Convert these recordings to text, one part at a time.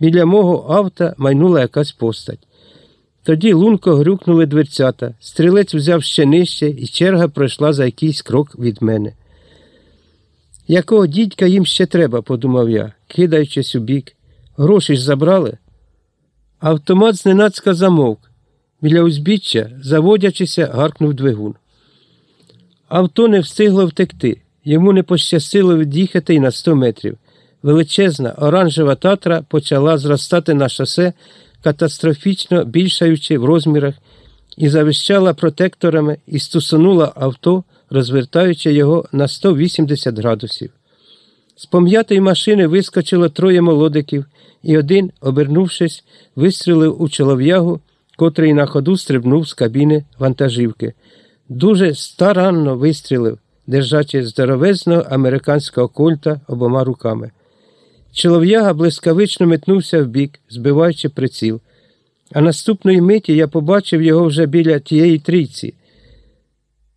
Біля мого авто майнула якась постать. Тоді лунко грюкнули дверцята, стрілець взяв ще нижче, і черга пройшла за якийсь крок від мене. Якого дідька їм ще треба, подумав я, кидаючись у бік. Гроші ж забрали. Автомат зненацька замовк. Біля узбіччя, заводячися, гаркнув двигун. Авто не встигло втекти. Йому не пощастило від'їхати й на 100 метрів. Величезна оранжева татра почала зростати на шосе, катастрофічно більшаючи в розмірах, і завищала протекторами і стусанула авто, розвертаючи його на 180 градусів. З пом'ятої машини вискочило троє молодиків, і один, обернувшись, вистрілив у чолов'ягу, котрий на ходу стрибнув з кабіни вантажівки. Дуже старанно вистрілив, держачи здоровезного американського кольта обома руками. Чолов'яга блискавично метнувся вбік, збиваючи приціл. А наступної миті я побачив його вже біля тієї трійці.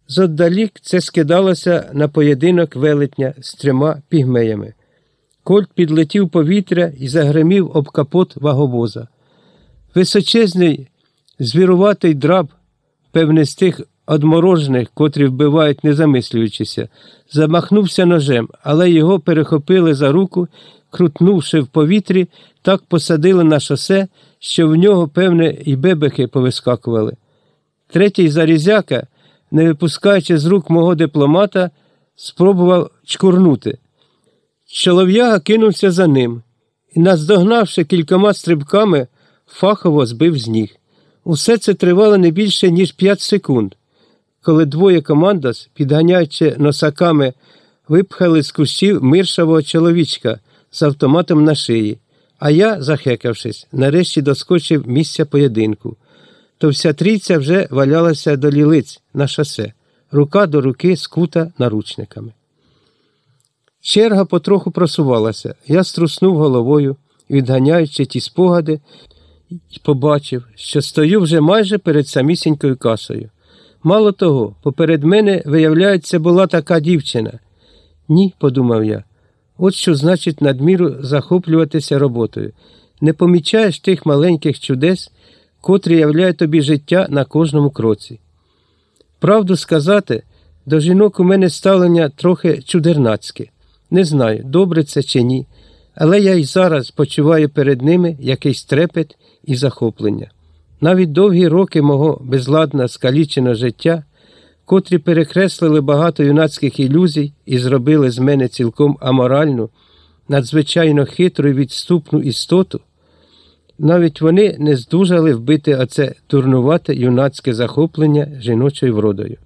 Зоддалік це скидалося на поєдинок велетня з трьома пігмеями. Кольт підлетів повітря і загримів об капот ваговоза. Височезний, звіруватий драб, певне з тих одморожених, котрі вбивають, не замислюючися, замахнувся ножем, але його перехопили за руку, крутнувши в повітрі, так посадили на шосе, що в нього, певне, і бебехи повискакували. Третій зарізяка, не випускаючи з рук мого дипломата, спробував чкурнути. Чолов'яга кинувся за ним і, наздогнавши кількома стрибками, фахово збив з ніг. Усе це тривало не більше, ніж 5 секунд, коли двоє командос, підганяючи носаками, випхали з кущів миршавого чоловічка з автоматом на шиї, а я, захекавшись, нарешті доскочив місця поєдинку. То вся трійця вже валялася до лілиць на шосе, рука до руки скута наручниками. Черга потроху просувалася. Я струснув головою, відганяючи ті спогади, і побачив, що стою вже майже перед самісінькою касою. Мало того, поперед мене, виявляється, була така дівчина. Ні, подумав я. От що значить надміру захоплюватися роботою. Не помічаєш тих маленьких чудес, котрі являють тобі життя на кожному кроці. Правду сказати, до жінок у мене ставлення трохи чудернацьке. Не знаю, добре це чи ні, але я й зараз почуваю перед ними якийсь трепет і захоплення. Навіть довгі роки мого безладно скаліченого життя, котрі перекреслили багато юнацьких ілюзій і зробили з мене цілком аморальну, надзвичайно хитру і відступну істоту, навіть вони не здужали вбити оце турнувате юнацьке захоплення жіночою вродою.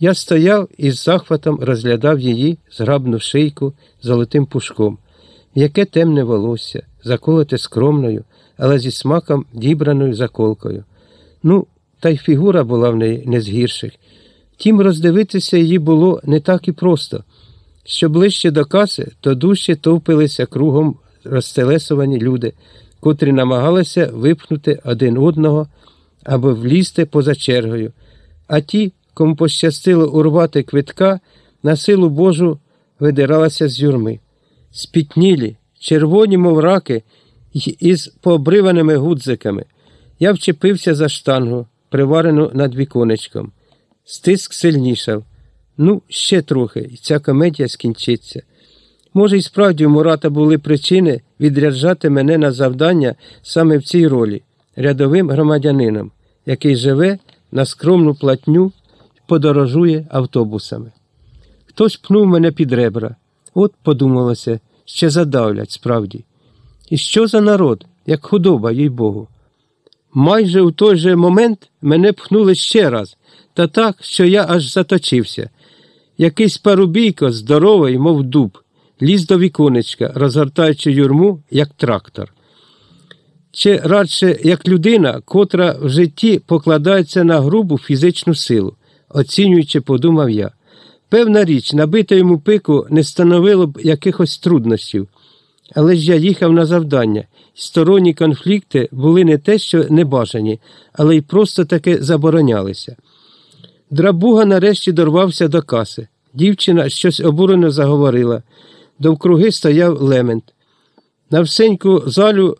Я стояв і з захватом розглядав її зграбну шийку золотим пушком, яке темне волосся, заколоте скромною, але зі смаком дібраною заколкою. Ну, та й фігура була в неї не з гірших. Втім, роздивитися її було не так і просто. Що ближче до каси, то дужче товпилися кругом розтелесувані люди, котрі намагалися випхнути один одного або влізти поза чергою, а ті, кому пощастило урвати квитка, на силу Божу видиралася з юрми. Спітнілі, червоні, мов раки, із пообриваними гудзиками. Я вчепився за штангу, приварену над віконечком. Стиск сильнішав. Ну, ще трохи, і ця комедія скінчиться. Може, і справді у Мурата були причини відряджати мене на завдання саме в цій ролі, рядовим громадянином, який живе на скромну платню подорожує автобусами. Хтось пнув мене під ребра. От, подумалося, ще задавлять справді. І що за народ, як худоба, їй Богу. Майже у той же момент мене пхнули ще раз, та так, що я аж заточився. Якийсь парубійко, здоровий, мов дуб, ліз до віконечка, розгортаючи юрму, як трактор. Чи радше як людина, котра в житті покладається на грубу фізичну силу, оцінюючи, подумав я. Певна річ, набити йому пику не становило б якихось труднощів. Але ж я їхав на завдання, сторонні конфлікти були не те, що небажані, але й просто таки заборонялися. Драбуга нарешті дорвався до каси. Дівчина щось обурено заговорила. Довкруги стояв лемент. На всеньку залю